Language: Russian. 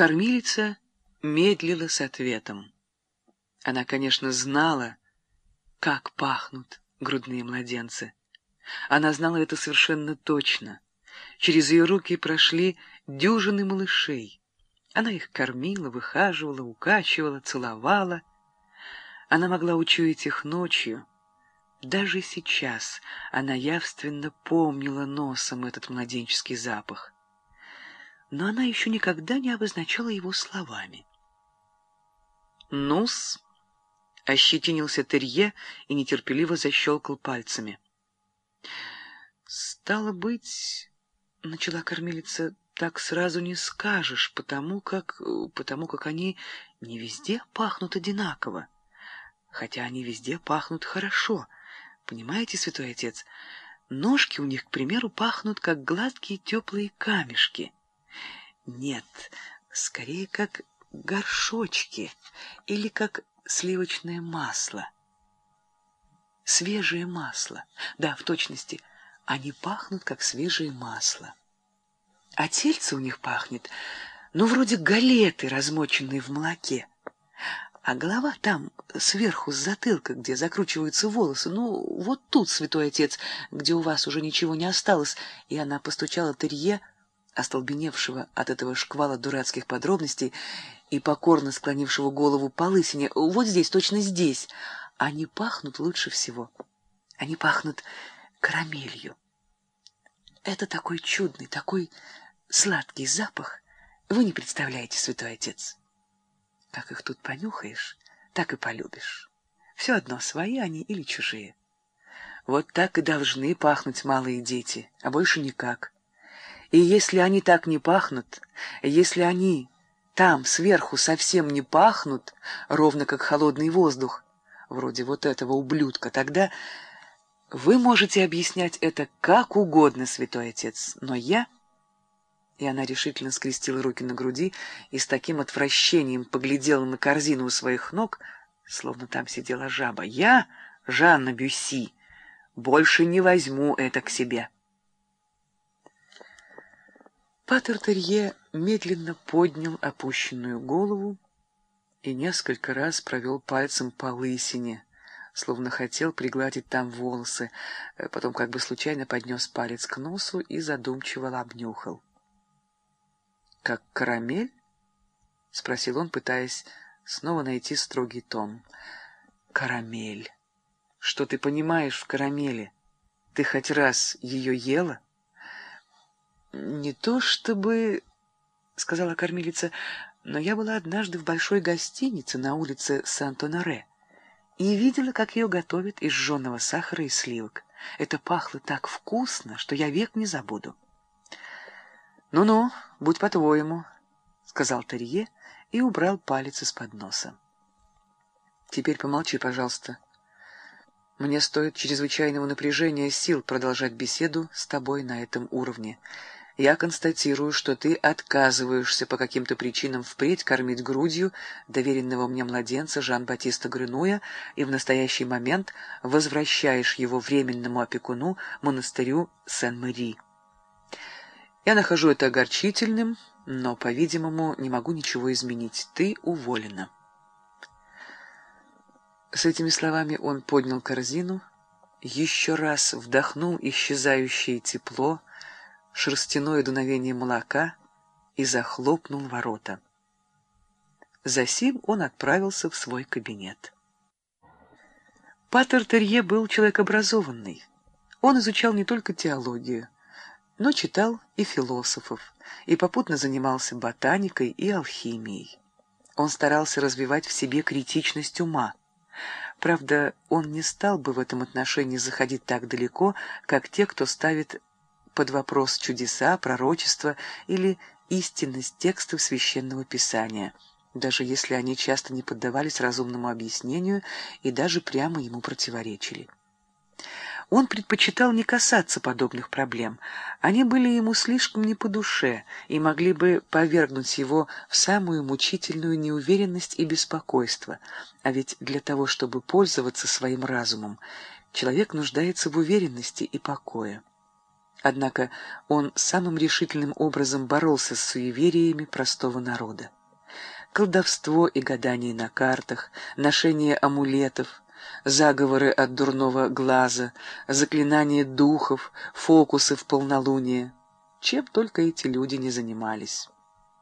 Кормилица медлила с ответом. Она, конечно, знала, как пахнут грудные младенцы. Она знала это совершенно точно. Через ее руки прошли дюжины малышей. Она их кормила, выхаживала, укачивала, целовала. Она могла учуять их ночью. Даже сейчас она явственно помнила носом этот младенческий запах. Но она еще никогда не обозначала его словами. «Ну-с», — ощетинился Терье и нетерпеливо защелкал пальцами. «Стало быть, — начала кормилица, — так сразу не скажешь, потому как... потому как они не везде пахнут одинаково, хотя они везде пахнут хорошо. Понимаете, святой отец, ножки у них, к примеру, пахнут, как гладкие теплые камешки. Нет, скорее, как горшочки или как сливочное масло. Свежее масло. Да, в точности. Они пахнут, как свежее масло. А тельце у них пахнет, ну, вроде галеты, размоченные в молоке. А голова там, сверху, с затылка, где закручиваются волосы, ну, вот тут, святой отец, где у вас уже ничего не осталось. И она постучала Терье, остолбеневшего от этого шквала дурацких подробностей и покорно склонившего голову по лысине. Вот здесь, точно здесь. Они пахнут лучше всего. Они пахнут карамелью. Это такой чудный, такой сладкий запах. Вы не представляете, святой отец. Как их тут понюхаешь, так и полюбишь. Все одно, свои они или чужие. Вот так и должны пахнуть малые дети, а больше никак. И если они так не пахнут, если они там, сверху, совсем не пахнут, ровно как холодный воздух, вроде вот этого ублюдка, тогда вы можете объяснять это как угодно, святой отец, но я... И она решительно скрестила руки на груди и с таким отвращением поглядела на корзину у своих ног, словно там сидела жаба. Я, Жанна Бюсси, больше не возьму это к себе. Патер Терье медленно поднял опущенную голову, и несколько раз провел пальцем по лысине, словно хотел пригладить там волосы, э, потом как бы случайно поднес палец к носу и задумчиво обнюхал. «Как карамель?» — спросил он, пытаясь снова найти строгий тон. «Карамель. Что ты понимаешь в карамели? Ты хоть раз ее ела?» «Не то чтобы...» — сказала кормилица — но я была однажды в большой гостинице на улице Санто-Норе и видела, как ее готовят из жженого сахара и сливок. Это пахло так вкусно, что я век не забуду. «Ну-ну, будь по-твоему», — сказал Терье и убрал палец из-под носа. «Теперь помолчи, пожалуйста. Мне стоит чрезвычайного напряжения сил продолжать беседу с тобой на этом уровне» я констатирую, что ты отказываешься по каким-то причинам впредь кормить грудью доверенного мне младенца Жан-Батиста Грынуя и в настоящий момент возвращаешь его временному опекуну монастырю Сен-Мари. Я нахожу это огорчительным, но, по-видимому, не могу ничего изменить. Ты уволена. С этими словами он поднял корзину, еще раз вдохнул исчезающее тепло, шерстяное дуновение молока и захлопнул ворота. Засим он отправился в свой кабинет. Патер Терье был человек образованный. Он изучал не только теологию, но читал и философов, и попутно занимался ботаникой и алхимией. Он старался развивать в себе критичность ума. Правда, он не стал бы в этом отношении заходить так далеко, как те, кто ставит под вопрос чудеса, пророчества или истинность текстов Священного Писания, даже если они часто не поддавались разумному объяснению и даже прямо ему противоречили. Он предпочитал не касаться подобных проблем. Они были ему слишком не по душе и могли бы повергнуть его в самую мучительную неуверенность и беспокойство. А ведь для того, чтобы пользоваться своим разумом, человек нуждается в уверенности и покое. Однако он самым решительным образом боролся с суевериями простого народа. Колдовство и гадание на картах, ношение амулетов, заговоры от дурного глаза, заклинания духов, фокусы в полнолуние. Чем только эти люди не занимались.